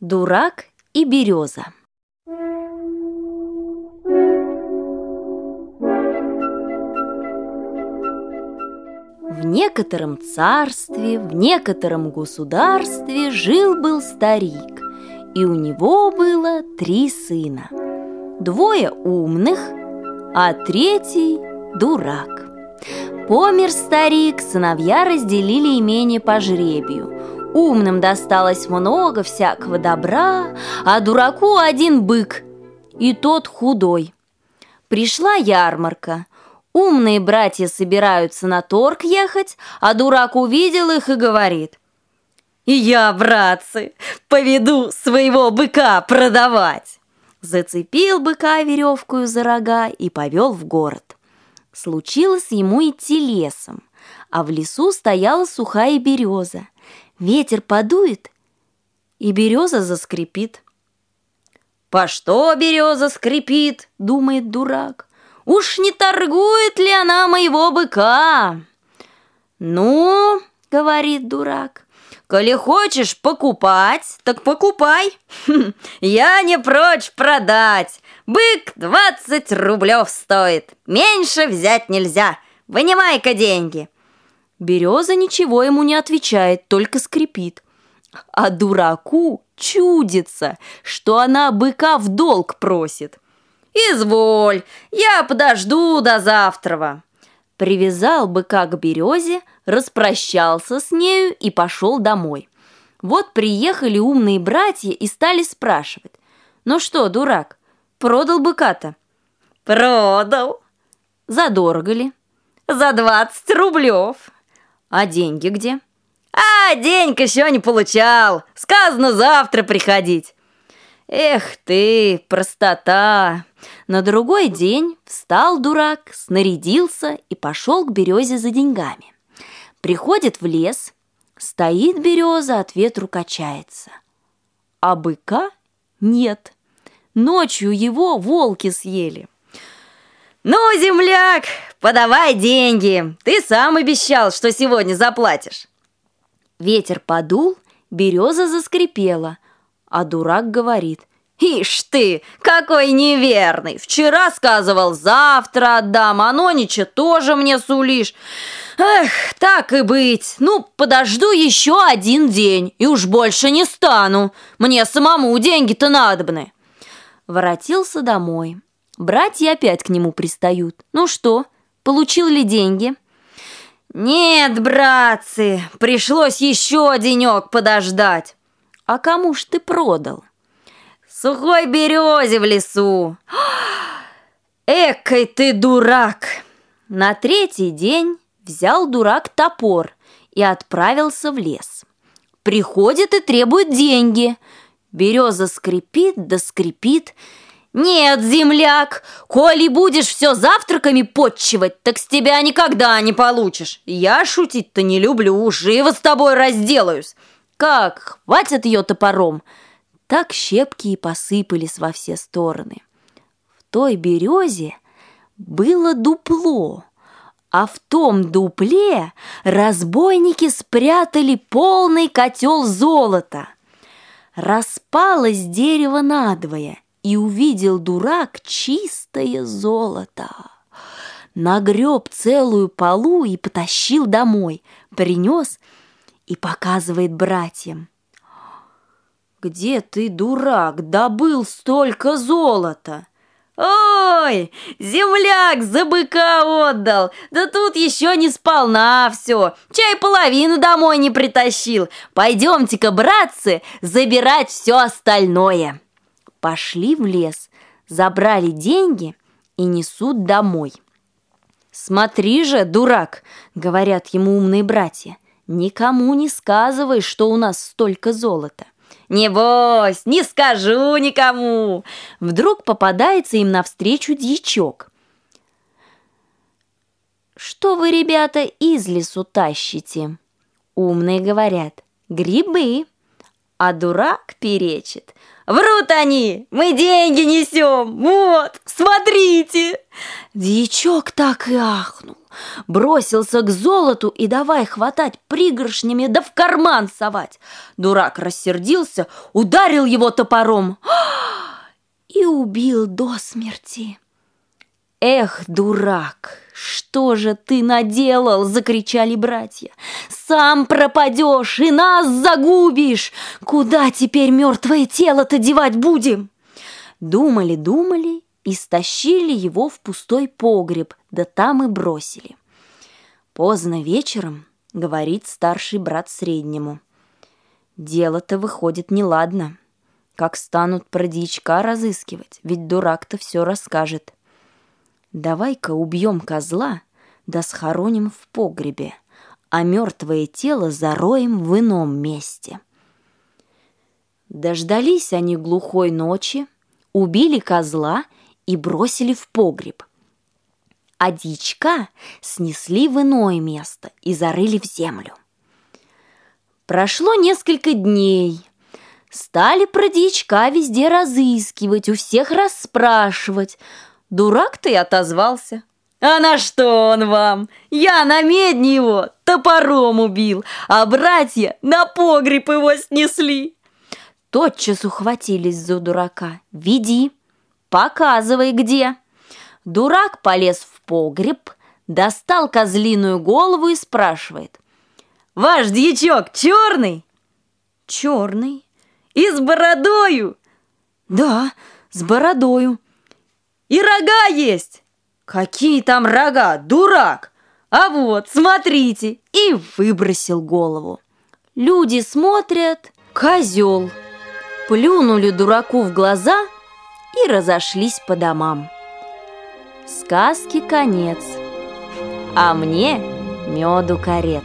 Дурак и береза. В некотором царстве, в некотором государстве жил-был старик, и у него было три сына. Двое умных, а третий – дурак. Помер старик, сыновья разделили имение по жребию – Умным досталось много всякого добра, а дураку один бык, и тот худой. Пришла ярмарка. Умные братья собираются на торг ехать, а дурак увидел их и говорит. «И я, братцы, поведу своего быка продавать!» Зацепил быка веревкою за рога и повел в город. Случилось ему идти лесом, а в лесу стояла сухая береза – Ветер подует, и береза заскрипит. «По что береза скрипит?» — думает дурак. «Уж не торгует ли она моего быка?» «Ну, — говорит дурак, — коли хочешь покупать, так покупай. Я не прочь продать. Бык двадцать рублев стоит, меньше взять нельзя. Вынимай-ка деньги». Береза ничего ему не отвечает, только скрипит. А дураку чудится, что она быка в долг просит. «Изволь, я подожду до завтрава». Привязал быка к березе, распрощался с нею и пошел домой. Вот приехали умные братья и стали спрашивать. «Ну что, дурак, продал быка-то?» «Продал». «Задорого ли?» «За двадцать рублев». А деньги где? А, денег еще не получал. Сказано завтра приходить. Эх ты, простота! На другой день встал дурак, снарядился и пошел к березе за деньгами. Приходит в лес, стоит береза, от ветру качается. А быка нет. Ночью его волки съели. «Ну, земляк, подавай деньги! Ты сам обещал, что сегодня заплатишь!» Ветер подул, береза заскрипела, а дурак говорит «Ишь ты, какой неверный! Вчера сказывал, завтра отдам, а нонича тоже мне сулишь!» «Эх, так и быть! Ну, подожду еще один день, и уж больше не стану! Мне самому деньги-то надобны!» Воротился домой. Братья опять к нему пристают. Ну что, получил ли деньги? Нет, братцы, пришлось еще денек подождать. А кому ж ты продал? Сухой березе в лесу. Экой ты дурак! На третий день взял дурак топор и отправился в лес. Приходит и требует деньги. Береза скрипит да скрипит, «Нет, земляк, коли будешь все завтраками подчивать, так с тебя никогда не получишь. Я шутить-то не люблю, живо с тобой разделаюсь. Как, хватит ее топором?» Так щепки и посыпались во все стороны. В той березе было дупло, а в том дупле разбойники спрятали полный котел золота. Распалось дерево надвое – и увидел дурак чистое золото. Нагреб целую полу и потащил домой, принес и показывает братьям. «Где ты, дурак, добыл столько золота?» «Ой, земляк за быка отдал! Да тут еще не сполна все! Чай половину домой не притащил! Пойдемте-ка, братцы, забирать все остальное!» Пошли в лес, забрали деньги и несут домой. «Смотри же, дурак!» — говорят ему умные братья. «Никому не сказывай, что у нас столько золота». «Не бойся, не скажу никому!» Вдруг попадается им навстречу дьячок. «Что вы, ребята, из лесу тащите?» Умные говорят «Грибы!» А дурак перечит Врут они! Мы деньги несем! Вот, смотрите!» Дьячок так и ахнул. бросился к золоту и давай хватать пригоршнями да в карман совать. Дурак рассердился, ударил его топором и убил до смерти. «Эх, дурак, что же ты наделал?» – закричали братья. «Сам пропадешь и нас загубишь! Куда теперь мертвое тело-то девать будем?» Думали, думали и стащили его в пустой погреб, да там и бросили. Поздно вечером, говорит старший брат среднему. Дело-то выходит неладно. Как станут про дичка разыскивать, ведь дурак-то все расскажет. Давай-ка убьем козла, да схороним в погребе, а мертвое тело зароем в ином месте. Дождались они глухой ночи, убили козла и бросили в погреб. А дичка снесли в иное место и зарыли в землю. Прошло несколько дней. Стали про дичка везде разыскивать, у всех расспрашивать – Дурак ты отозвался. А на что он вам? Я на медне его топором убил, а братья на погреб его снесли. Тотчас ухватились за дурака. Веди, показывай где. Дурак полез в погреб, достал козлиную голову и спрашивает. Ваш дьячок черный? Черный. И с бородою? Да, с бородою. И рога есть! Какие там рога, дурак! А вот, смотрите! И выбросил голову. Люди смотрят, козел. Плюнули дураку в глаза и разошлись по домам. Сказки конец, а мне меду корец.